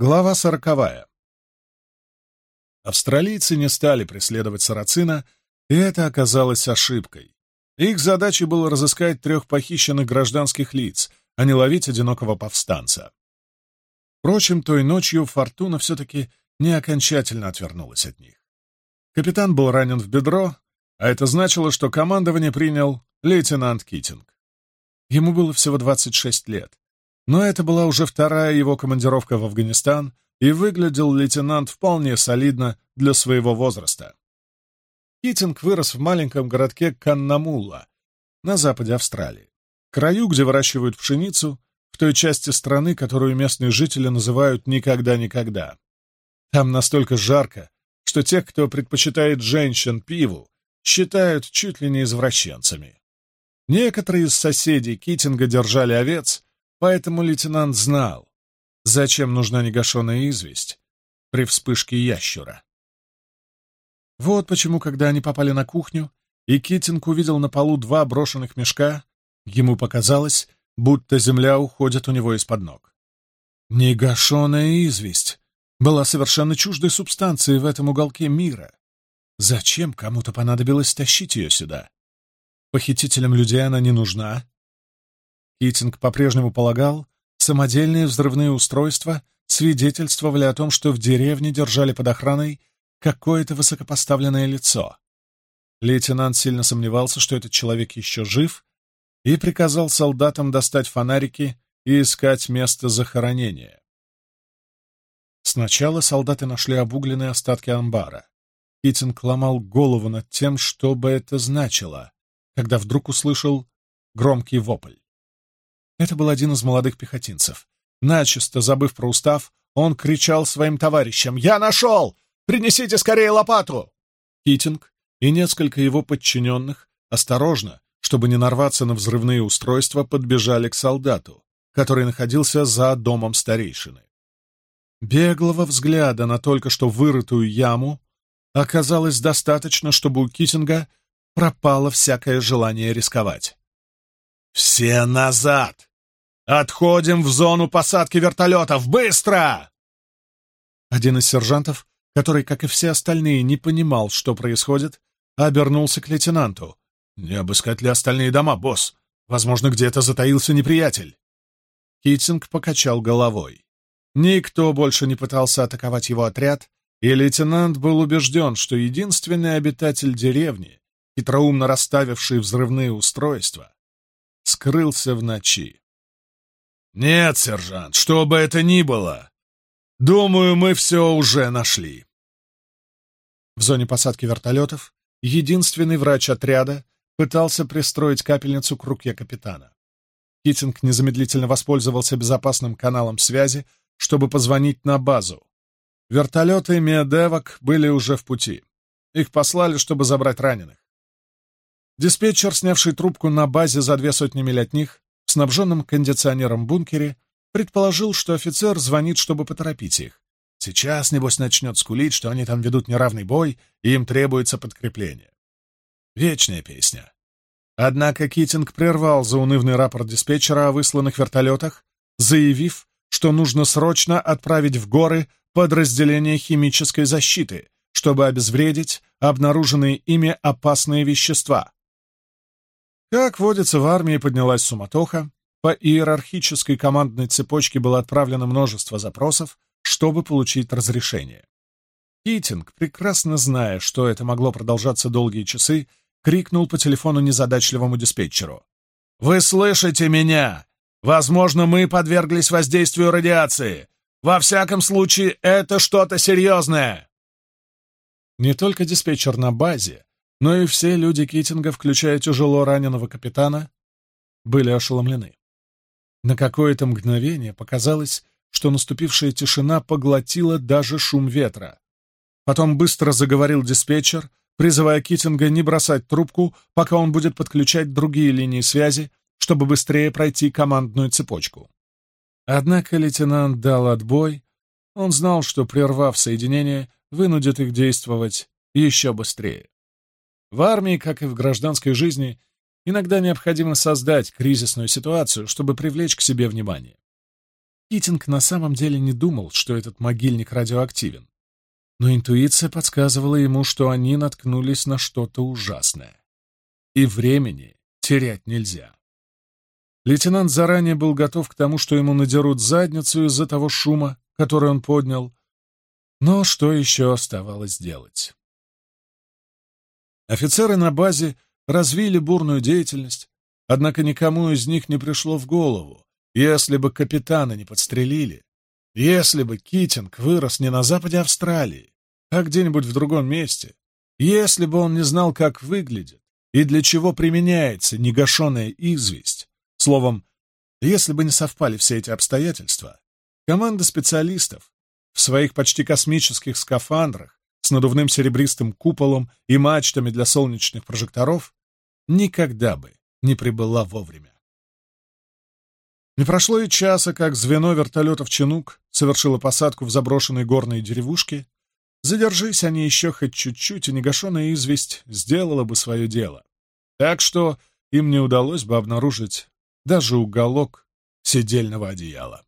Глава сороковая. Австралийцы не стали преследовать Сарацина, и это оказалось ошибкой. Их задачей было разыскать трех похищенных гражданских лиц, а не ловить одинокого повстанца. Впрочем, той ночью Фортуна все-таки не окончательно отвернулась от них. Капитан был ранен в бедро, а это значило, что командование принял лейтенант Китинг. Ему было всего 26 лет. Но это была уже вторая его командировка в Афганистан, и выглядел лейтенант вполне солидно для своего возраста. Китинг вырос в маленьком городке Каннамула на западе Австралии, краю, где выращивают пшеницу, в той части страны, которую местные жители называют «никогда-никогда». Там настолько жарко, что тех, кто предпочитает женщин пиву, считают чуть ли не извращенцами. Некоторые из соседей Китинга держали овец, Поэтому лейтенант знал, зачем нужна негашенная известь при вспышке ящура. Вот почему, когда они попали на кухню, и Китинг увидел на полу два брошенных мешка, ему показалось, будто земля уходит у него из-под ног. Негашенная известь была совершенно чуждой субстанцией в этом уголке мира. Зачем кому-то понадобилось тащить ее сюда? Похитителям людей она не нужна, Китинг по-прежнему полагал, самодельные взрывные устройства свидетельствовали о том, что в деревне держали под охраной какое-то высокопоставленное лицо. Лейтенант сильно сомневался, что этот человек еще жив, и приказал солдатам достать фонарики и искать место захоронения. Сначала солдаты нашли обугленные остатки амбара. Китинг ломал голову над тем, что бы это значило, когда вдруг услышал громкий вопль. Это был один из молодых пехотинцев. Начисто забыв про устав, он кричал своим товарищам «Я нашел! Принесите скорее лопату!» Китинг и несколько его подчиненных осторожно, чтобы не нарваться на взрывные устройства, подбежали к солдату, который находился за домом старейшины. Беглого взгляда на только что вырытую яму оказалось достаточно, чтобы у Китинга пропало всякое желание рисковать. «Все назад!» «Отходим в зону посадки вертолетов! Быстро!» Один из сержантов, который, как и все остальные, не понимал, что происходит, обернулся к лейтенанту. «Не обыскать ли остальные дома, босс? Возможно, где-то затаился неприятель». Китинг покачал головой. Никто больше не пытался атаковать его отряд, и лейтенант был убежден, что единственный обитатель деревни, хитроумно расставивший взрывные устройства, скрылся в ночи. «Нет, сержант, что бы это ни было, думаю, мы все уже нашли». В зоне посадки вертолетов единственный врач отряда пытался пристроить капельницу к руке капитана. Китинг незамедлительно воспользовался безопасным каналом связи, чтобы позвонить на базу. Вертолеты Медевок были уже в пути. Их послали, чтобы забрать раненых. Диспетчер, снявший трубку на базе за две сотни миль от них, снабженным кондиционером бункере, предположил, что офицер звонит, чтобы поторопить их. Сейчас, небось, начнет скулить, что они там ведут неравный бой, и им требуется подкрепление. Вечная песня. Однако Китинг прервал заунывный рапорт диспетчера о высланных вертолетах, заявив, что нужно срочно отправить в горы подразделение химической защиты, чтобы обезвредить обнаруженные ими опасные вещества, как водится в армии, поднялась суматоха. По иерархической командной цепочке было отправлено множество запросов, чтобы получить разрешение. Китинг, прекрасно зная, что это могло продолжаться долгие часы, крикнул по телефону незадачливому диспетчеру. «Вы слышите меня? Возможно, мы подверглись воздействию радиации. Во всяком случае, это что-то серьезное!» Не только диспетчер на базе, но и все люди Китинга, включая тяжело раненого капитана, были ошеломлены. На какое-то мгновение показалось, что наступившая тишина поглотила даже шум ветра. Потом быстро заговорил диспетчер, призывая Китинга не бросать трубку, пока он будет подключать другие линии связи, чтобы быстрее пройти командную цепочку. Однако лейтенант дал отбой. Он знал, что, прервав соединение, вынудит их действовать еще быстрее. В армии, как и в гражданской жизни, иногда необходимо создать кризисную ситуацию, чтобы привлечь к себе внимание. Китинг на самом деле не думал, что этот могильник радиоактивен, но интуиция подсказывала ему, что они наткнулись на что-то ужасное. И времени терять нельзя. Лейтенант заранее был готов к тому, что ему надерут задницу из-за того шума, который он поднял, но что еще оставалось делать? Офицеры на базе развили бурную деятельность, однако никому из них не пришло в голову, если бы капитана не подстрелили, если бы Китинг вырос не на западе Австралии, а где-нибудь в другом месте, если бы он не знал, как выглядит и для чего применяется негашенная известь, словом, если бы не совпали все эти обстоятельства, команда специалистов в своих почти космических скафандрах с надувным серебристым куполом и мачтами для солнечных прожекторов, никогда бы не прибыла вовремя. Не прошло и часа, как звено вертолетов «Чинук» совершило посадку в заброшенной горной деревушке. Задержись они еще хоть чуть-чуть, и негашенная известь сделала бы свое дело. Так что им не удалось бы обнаружить даже уголок сидельного одеяла.